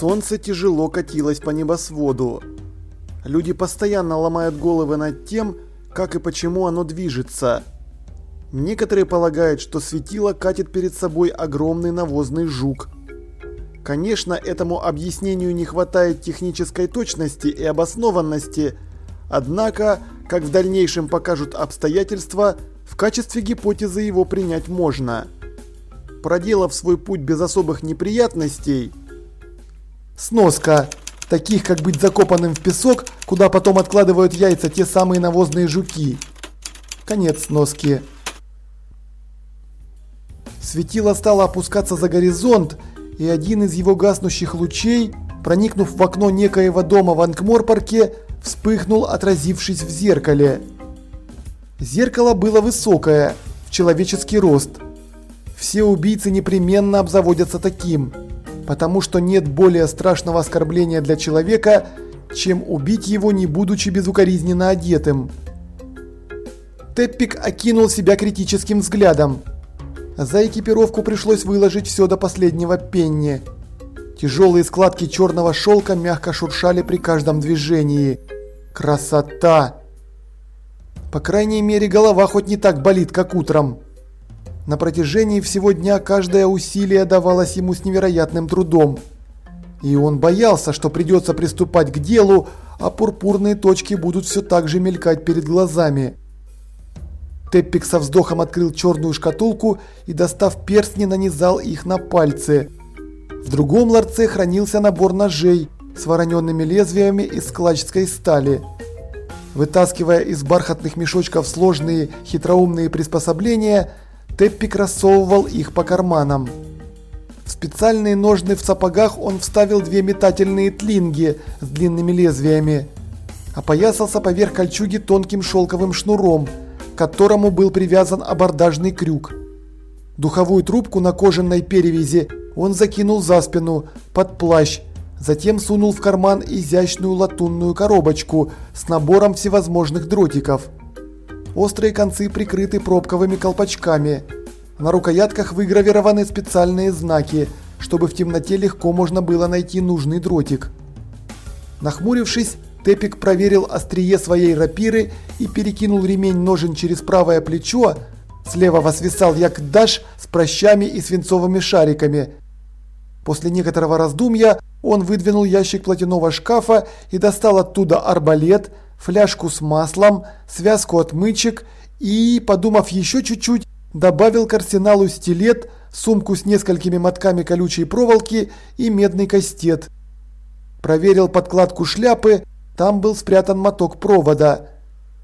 Солнце тяжело катилось по небосводу. Люди постоянно ломают головы над тем, как и почему оно движется. Некоторые полагают, что светило катит перед собой огромный навозный жук. Конечно, этому объяснению не хватает технической точности и обоснованности, однако, как в дальнейшем покажут обстоятельства, в качестве гипотезы его принять можно. Проделав свой путь без особых неприятностей, сноска таких как быть закопанным в песок, куда потом откладывают яйца те самые навозные жуки. Конец сноски. Светило стало опускаться за горизонт, и один из его гаснущих лучей, проникнув в окно некоего дома в Анкморпарке, вспыхнул, отразившись в зеркале. Зеркало было высокое, в человеческий рост. Все убийцы непременно обзаводятся таким – потому что нет более страшного оскорбления для человека, чем убить его, не будучи безукоризненно одетым. Теппик окинул себя критическим взглядом. За экипировку пришлось выложить все до последнего пенни. Тяжелые складки черного шелка мягко шуршали при каждом движении. Красота! По крайней мере, голова хоть не так болит, как утром. На протяжении всего дня каждое усилие давалось ему с невероятным трудом. И он боялся, что придется приступать к делу, а пурпурные точки будут все так же мелькать перед глазами. Теппик со вздохом открыл черную шкатулку и, достав перстни, нанизал их на пальцы. В другом ларце хранился набор ножей с вороненными лезвиями из складческой стали. Вытаскивая из бархатных мешочков сложные хитроумные приспособления, Теппик рассовывал их по карманам. В специальные ножны в сапогах он вставил две метательные тлинги с длинными лезвиями. Опоясался поверх кольчуги тонким шелковым шнуром, к которому был привязан абордажный крюк. Духовую трубку на кожаной перевязи он закинул за спину, под плащ, затем сунул в карман изящную латунную коробочку с набором всевозможных дротиков. Острые концы прикрыты пробковыми колпачками. На рукоятках выгравированы специальные знаки, чтобы в темноте легко можно было найти нужный дротик. Нахмурившись, Тепик проверил острие своей рапиры и перекинул ремень ножен через правое плечо. Слева свисал якдаш с прощами и свинцовыми шариками. После некоторого раздумья он выдвинул ящик платяного шкафа и достал оттуда арбалет, фляжку с маслом, связку отмычек и, подумав еще чуть-чуть, добавил к арсеналу стилет, сумку с несколькими мотками колючей проволоки и медный кастет. Проверил подкладку шляпы, там был спрятан моток провода.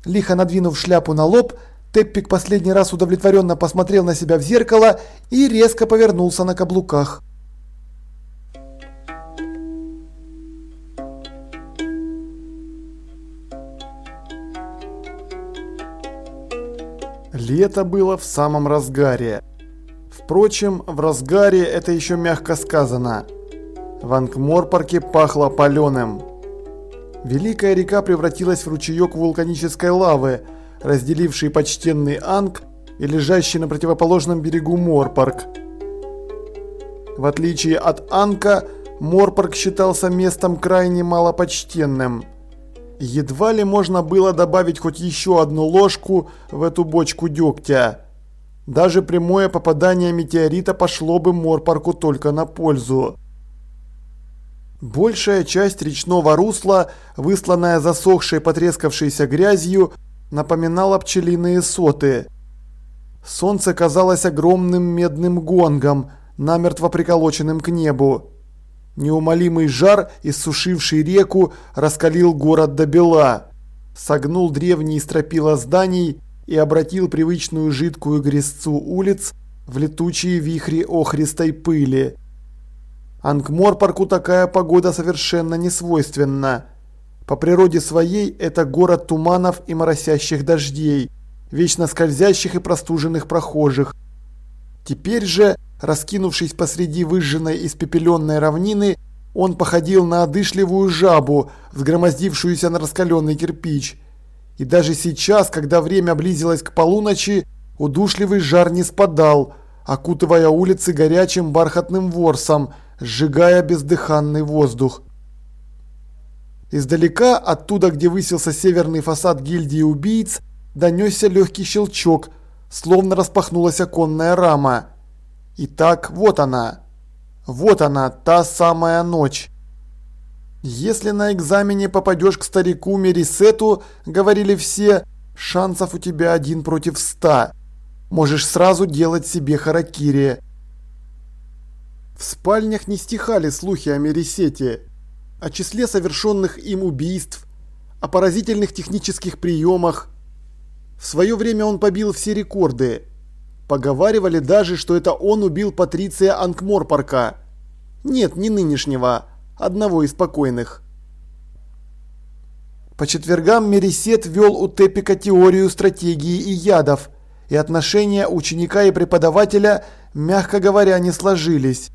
Лихо надвинув шляпу на лоб, Теппик последний раз удовлетворенно посмотрел на себя в зеркало и резко повернулся на каблуках. Лето было в самом разгаре. Впрочем, в разгаре это еще мягко сказано. В Ангморпарке пахло паленым. Великая река превратилась в ручеек вулканической лавы, разделивший почтенный Анг и лежащий на противоположном берегу Морпарк. В отличие от Анка, Морпарк считался местом крайне малопочтенным – Едва ли можно было добавить хоть еще одну ложку в эту бочку дегтя. Даже прямое попадание метеорита пошло бы Морпарку только на пользу. Большая часть речного русла, высланная засохшей потрескавшейся грязью, напоминала пчелиные соты. Солнце казалось огромным медным гонгом, намертво приколоченным к небу. Неумолимый жар, иссушивший реку, раскалил город до бела, согнул древние стропила зданий и обратил привычную жидкую грязцу улиц в летучие вихри охристой пыли. Ангморпарку такая погода совершенно не свойственна. По природе своей это город туманов и моросящих дождей, вечно скользящих и простуженных прохожих. Теперь же Раскинувшись посреди выжженной испепеленной равнины, он походил на одышливую жабу, взгромоздившуюся на раскаленный кирпич. И даже сейчас, когда время близилось к полуночи, удушливый жар не спадал, окутывая улицы горячим бархатным ворсом, сжигая бездыханный воздух. Издалека, оттуда, где высился северный фасад гильдии убийц, донесся легкий щелчок, словно распахнулась оконная рама. Итак, вот она. Вот она, та самая ночь. Если на экзамене попадешь к старику Мерисету, говорили все, шансов у тебя один против ста. Можешь сразу делать себе харакири. В спальнях не стихали слухи о Мерисете о числе совершенных им убийств, о поразительных технических приемах. В свое время он побил все рекорды. Поговаривали даже, что это он убил Патриция Анкморпарка. Нет, не нынешнего, одного из покойных. По четвергам Мерисет вел у Тепика теорию стратегии и ядов, и отношения ученика и преподавателя, мягко говоря, не сложились.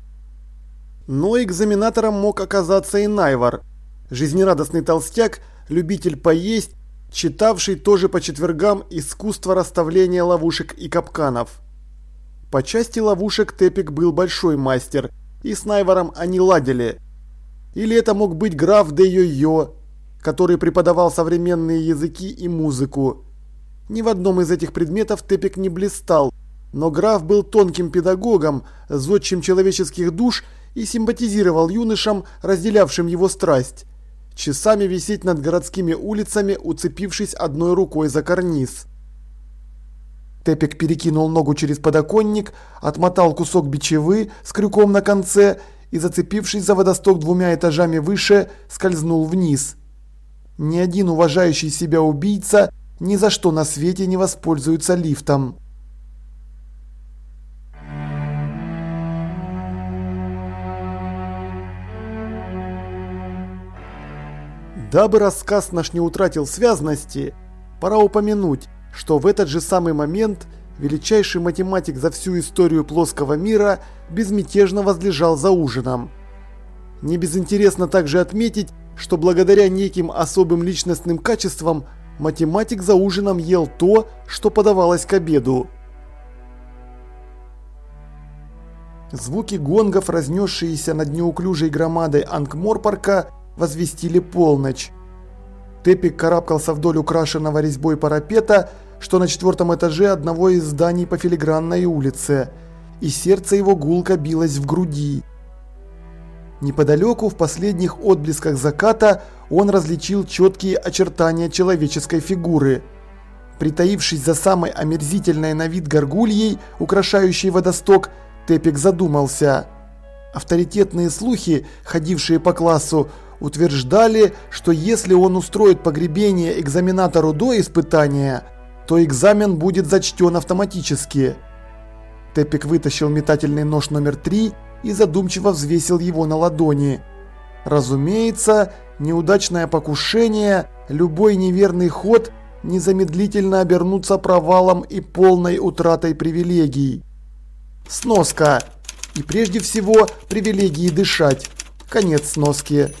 Но экзаменатором мог оказаться и Найвар, жизнерадостный толстяк, любитель поесть, читавший тоже по четвергам искусство расставления ловушек и капканов. По части ловушек Тепик был большой мастер, и с Найваром они ладили. Или это мог быть граф де Йо-Йо, который преподавал современные языки и музыку. Ни в одном из этих предметов Тепик не блистал, но граф был тонким педагогом, зодчим человеческих душ и симпатизировал юношам, разделявшим его страсть. Часами висеть над городскими улицами, уцепившись одной рукой за карниз. Тепик перекинул ногу через подоконник, отмотал кусок бичевы с крюком на конце и, зацепившись за водосток двумя этажами выше, скользнул вниз. Ни один уважающий себя убийца ни за что на свете не воспользуется лифтом. Дабы рассказ наш не утратил связности, пора упомянуть, что в этот же самый момент величайший математик за всю историю плоского мира безмятежно возлежал за ужином. Не безинтересно также отметить, что благодаря неким особым личностным качествам математик за ужином ел то, что подавалось к обеду. Звуки гонгов, разнесшиеся над неуклюжей громадой Ангморпарка, возвестили полночь. Тепик карабкался вдоль украшенного резьбой парапета, что на четвертом этаже одного из зданий по филигранной улице, и сердце его гулко билось в груди. Неподалеку, в последних отблесках заката, он различил четкие очертания человеческой фигуры. Притаившись за самой омерзительной на вид горгульей, украшающей водосток, Тепик задумался. Авторитетные слухи, ходившие по классу, утверждали, что если он устроит погребение экзаменатору до испытания, то экзамен будет зачтен автоматически. Тепик вытащил метательный нож номер три и задумчиво взвесил его на ладони. Разумеется, неудачное покушение, любой неверный ход незамедлительно обернутся провалом и полной утратой привилегий. Сноска. И прежде всего привилегии дышать. Конец сноски.